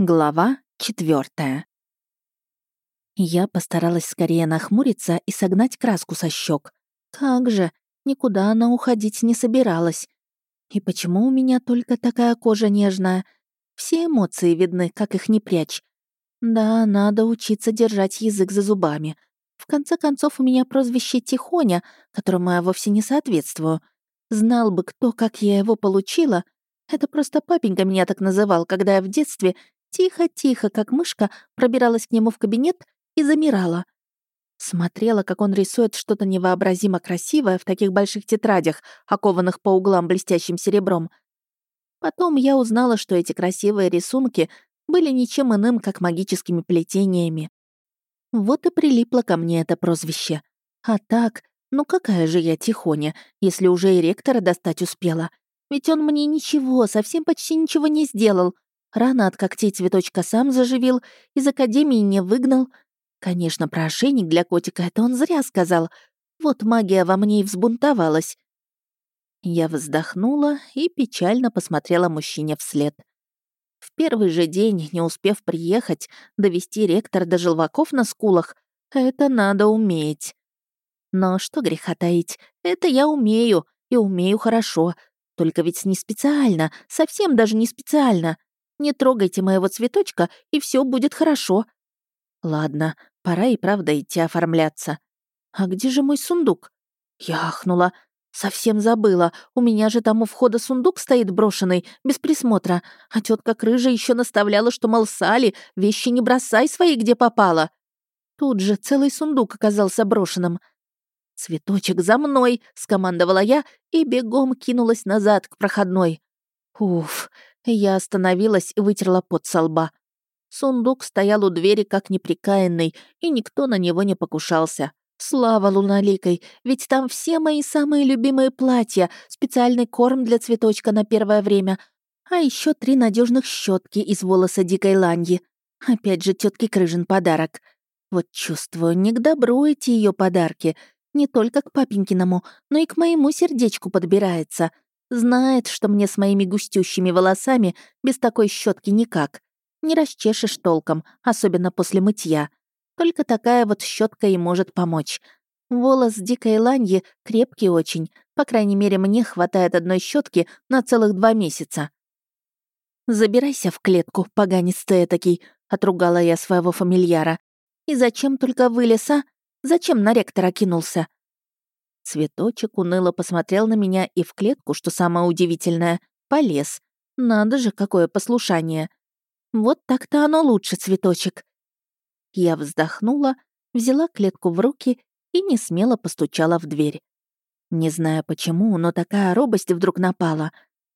Глава четвертая. Я постаралась скорее нахмуриться и согнать краску со щек. Как же, никуда она уходить не собиралась. И почему у меня только такая кожа нежная? Все эмоции видны, как их не прячь. Да, надо учиться держать язык за зубами. В конце концов, у меня прозвище Тихоня, которому я вовсе не соответствую. Знал бы кто, как я его получила. Это просто папенька меня так называл, когда я в детстве Тихо-тихо, как мышка, пробиралась к нему в кабинет и замирала. Смотрела, как он рисует что-то невообразимо красивое в таких больших тетрадях, окованных по углам блестящим серебром. Потом я узнала, что эти красивые рисунки были ничем иным, как магическими плетениями. Вот и прилипло ко мне это прозвище. А так, ну какая же я тихоня, если уже и ректора достать успела? Ведь он мне ничего, совсем почти ничего не сделал. Рано от когтей цветочка сам заживил, из академии не выгнал. Конечно, про ошейник для котика это он зря сказал. Вот магия во мне и взбунтовалась. Я вздохнула и печально посмотрела мужчине вслед. В первый же день, не успев приехать, довести ректор до желваков на скулах, это надо уметь. Но что греха таить, это я умею, и умею хорошо. Только ведь не специально, совсем даже не специально. Не трогайте моего цветочка, и все будет хорошо. Ладно, пора и правда идти оформляться. А где же мой сундук? Я ахнула. Совсем забыла. У меня же там у входа сундук стоит брошенный, без присмотра. А тетка Крыжа еще наставляла, что, мол, Сали, вещи не бросай свои, где попало. Тут же целый сундук оказался брошенным. «Цветочек за мной!» — скомандовала я и бегом кинулась назад к проходной. Уф, я остановилась и вытерла пот со лба. Сундук стоял у двери как неприкаянный, и никто на него не покушался. Слава луналикой, ведь там все мои самые любимые платья, специальный корм для цветочка на первое время, а еще три надежных щетки из волоса дикой ланьи. Опять же, тетки Крыжин подарок. Вот чувствую, не к добру эти ее подарки. Не только к папенькиному, но и к моему сердечку подбирается — Знает, что мне с моими густющими волосами без такой щетки никак. Не расчешешь толком, особенно после мытья. Только такая вот щетка и может помочь. Волос дикой ланьи крепкий очень. По крайней мере, мне хватает одной щетки на целых два месяца. «Забирайся в клетку, поганец ты этакий», — отругала я своего фамильяра. «И зачем только вылез, а? Зачем на ректора кинулся? Цветочек уныло посмотрел на меня и в клетку, что самое удивительное, полез. Надо же, какое послушание. Вот так-то оно лучше, цветочек. Я вздохнула, взяла клетку в руки и не смело постучала в дверь. Не знаю почему, но такая робость вдруг напала.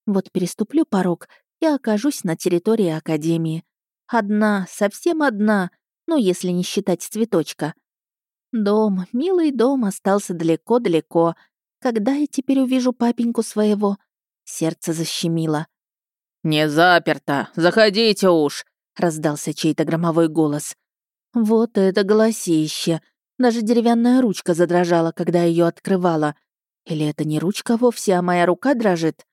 Вот переступлю порог и окажусь на территории Академии. Одна, совсем одна, ну, если не считать цветочка. Дом, милый дом остался далеко-далеко. Когда я теперь увижу папеньку своего? Сердце защемило. «Не заперто! Заходите уж!» — раздался чей-то громовой голос. Вот это голосище! Даже деревянная ручка задрожала, когда ее открывала. Или это не ручка вовсе, а моя рука дрожит?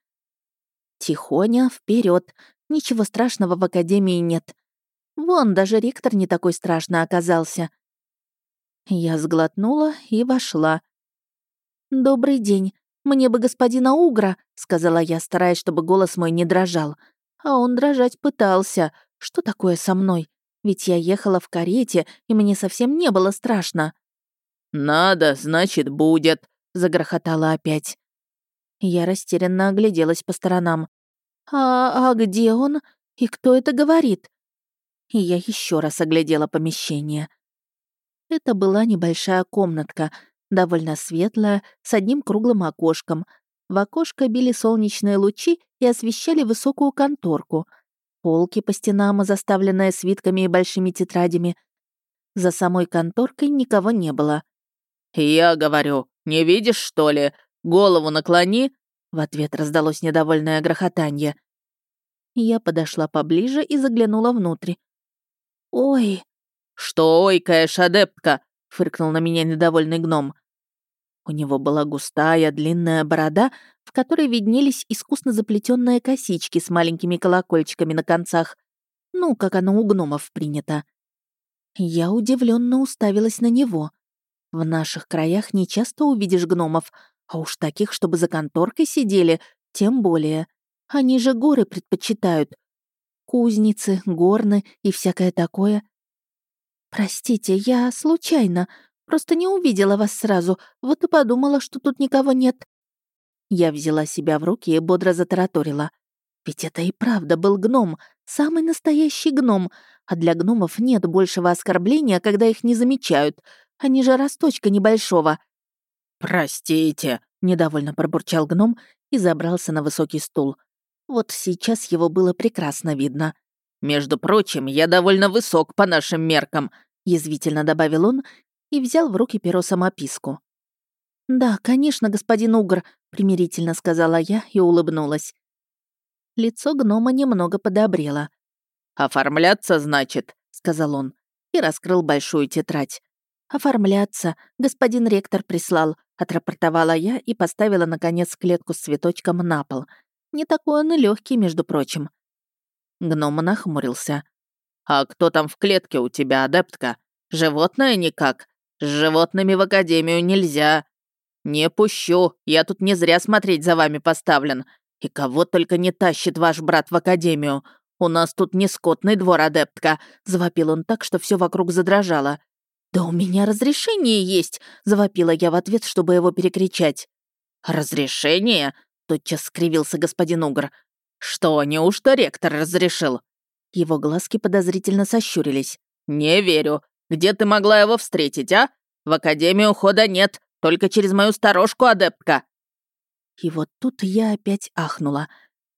Тихоня, вперед. Ничего страшного в академии нет. Вон, даже ректор не такой страшный оказался. Я сглотнула и вошла. «Добрый день. Мне бы господина Угра», — сказала я, стараясь, чтобы голос мой не дрожал. А он дрожать пытался. Что такое со мной? Ведь я ехала в карете, и мне совсем не было страшно. «Надо, значит, будет», — загрохотала опять. Я растерянно огляделась по сторонам. «А, а где он? И кто это говорит?» И я еще раз оглядела помещение. Это была небольшая комнатка, довольно светлая, с одним круглым окошком. В окошко били солнечные лучи и освещали высокую конторку. Полки по стенам, заставленные свитками и большими тетрадями. За самой конторкой никого не было. «Я говорю, не видишь, что ли? Голову наклони!» В ответ раздалось недовольное грохотанье. Я подошла поближе и заглянула внутрь. «Ой!» «Что ойкаешь, адептка?» — фыркнул на меня недовольный гном. У него была густая, длинная борода, в которой виднелись искусно заплетенные косички с маленькими колокольчиками на концах. Ну, как оно у гномов принято. Я удивленно уставилась на него. В наших краях не часто увидишь гномов, а уж таких, чтобы за конторкой сидели, тем более. Они же горы предпочитают. Кузницы, горны и всякое такое. «Простите, я случайно. Просто не увидела вас сразу, вот и подумала, что тут никого нет». Я взяла себя в руки и бодро затараторила. Ведь это и правда был гном, самый настоящий гном, а для гномов нет большего оскорбления, когда их не замечают. Они же росточка небольшого. «Простите», — недовольно пробурчал гном и забрался на высокий стул. Вот сейчас его было прекрасно видно. «Между прочим, я довольно высок по нашим меркам», — язвительно добавил он и взял в руки перо самописку. «Да, конечно, господин Угр», — примирительно сказала я и улыбнулась. Лицо гнома немного подобрело. «Оформляться, значит», — сказал он, и раскрыл большую тетрадь. «Оформляться. Господин ректор прислал», — отрапортовала я и поставила, наконец, клетку с цветочком на пол. Не такой он и легкий, между прочим. Гном нахмурился. «А кто там в клетке у тебя, адептка? Животное никак? С животными в академию нельзя. Не пущу, я тут не зря смотреть за вами поставлен. И кого только не тащит ваш брат в академию. У нас тут не скотный двор, адептка», — завопил он так, что все вокруг задрожало. «Да у меня разрешение есть!» — завопила я в ответ, чтобы его перекричать. «Разрешение?» — тотчас скривился господин Угр. «Что, неужто ректор разрешил?» Его глазки подозрительно сощурились. «Не верю. Где ты могла его встретить, а? В академию хода нет, только через мою сторожку, адептка!» И вот тут я опять ахнула.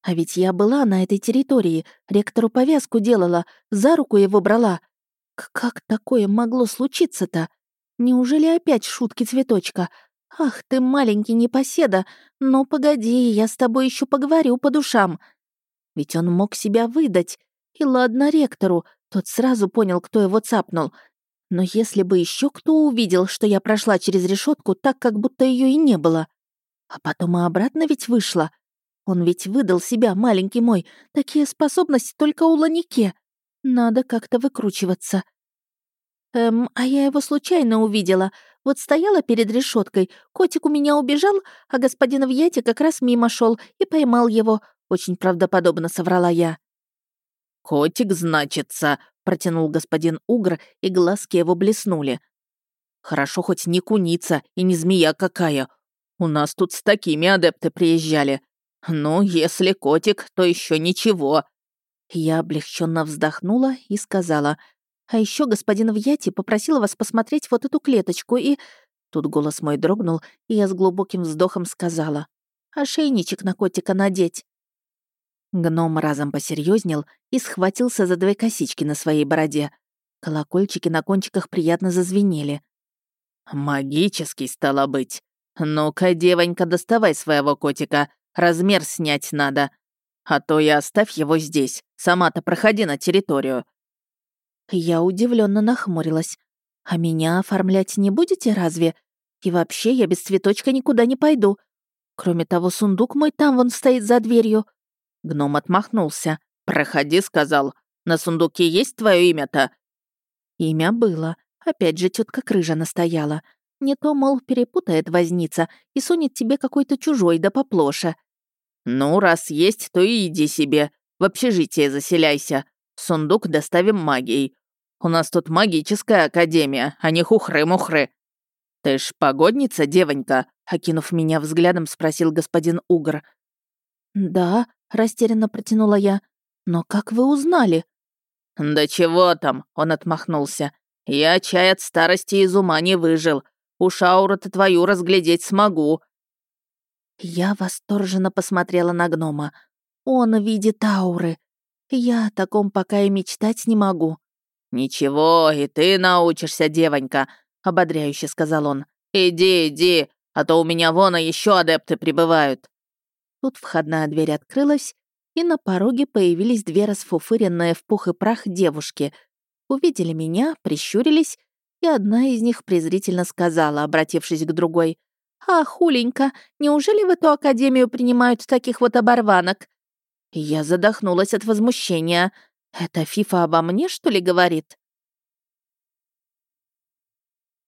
А ведь я была на этой территории, ректору повязку делала, за руку его брала. Как такое могло случиться-то? Неужели опять шутки цветочка? Ах ты, маленький непоседа, ну погоди, я с тобой еще поговорю по душам. Ведь он мог себя выдать. И ладно ректору, тот сразу понял, кто его цапнул. Но если бы еще кто увидел, что я прошла через решетку так, как будто ее и не было. А потом и обратно ведь вышла. Он ведь выдал себя, маленький мой. Такие способности только у Ланике. Надо как-то выкручиваться. Эм, а я его случайно увидела. Вот стояла перед решеткой, котик у меня убежал, а господин Вьяти как раз мимо шел и поймал его. Очень правдоподобно соврала я. «Котик, значится», — протянул господин Угр, и глазки его блеснули. «Хорошо хоть не куница и не змея какая. У нас тут с такими адепты приезжали. Ну, если котик, то еще ничего». Я облегченно вздохнула и сказала, «А еще господин Вьяти попросил вас посмотреть вот эту клеточку и...» Тут голос мой дрогнул, и я с глубоким вздохом сказала, «Ошейничек на котика надеть». Гном разом посерьезнел и схватился за две косички на своей бороде. Колокольчики на кончиках приятно зазвенели. «Магический, стало быть. «Ну-ка, девонька, доставай своего котика. Размер снять надо. А то я оставь его здесь. Сама-то проходи на территорию». Я удивленно нахмурилась. «А меня оформлять не будете разве? И вообще я без цветочка никуда не пойду. Кроме того, сундук мой там вон стоит за дверью». Гном отмахнулся. «Проходи», — сказал. «На сундуке есть твое имя-то?» Имя было. Опять же тетка Крыжа настояла. Не то, мол, перепутает возница и сунет тебе какой-то чужой да поплоше. «Ну, раз есть, то и иди себе. В общежитие заселяйся. Сундук доставим магией. У нас тут магическая академия, а не хухры-мухры». «Ты ж погодница, девонька?» — окинув меня взглядом, спросил господин Угр. «Да», — растерянно протянула я. «Но как вы узнали?» «Да чего там?» — он отмахнулся. «Я чай от старости из ума не выжил. Уж ауру-то твою разглядеть смогу». Я восторженно посмотрела на гнома. Он видит ауры. Я о таком пока и мечтать не могу. «Ничего, и ты научишься, девонька», — ободряюще сказал он. «Иди, иди, а то у меня вон еще адепты прибывают». Тут входная дверь открылась, и на пороге появились две расфуфыренные в пух и прах девушки. Увидели меня, прищурились и одна из них презрительно сказала, обратившись к другой, «А, хуленька, неужели в эту академию принимают таких вот оборванок?» Я задохнулась от возмущения. Это Фифа обо мне, что ли, говорит?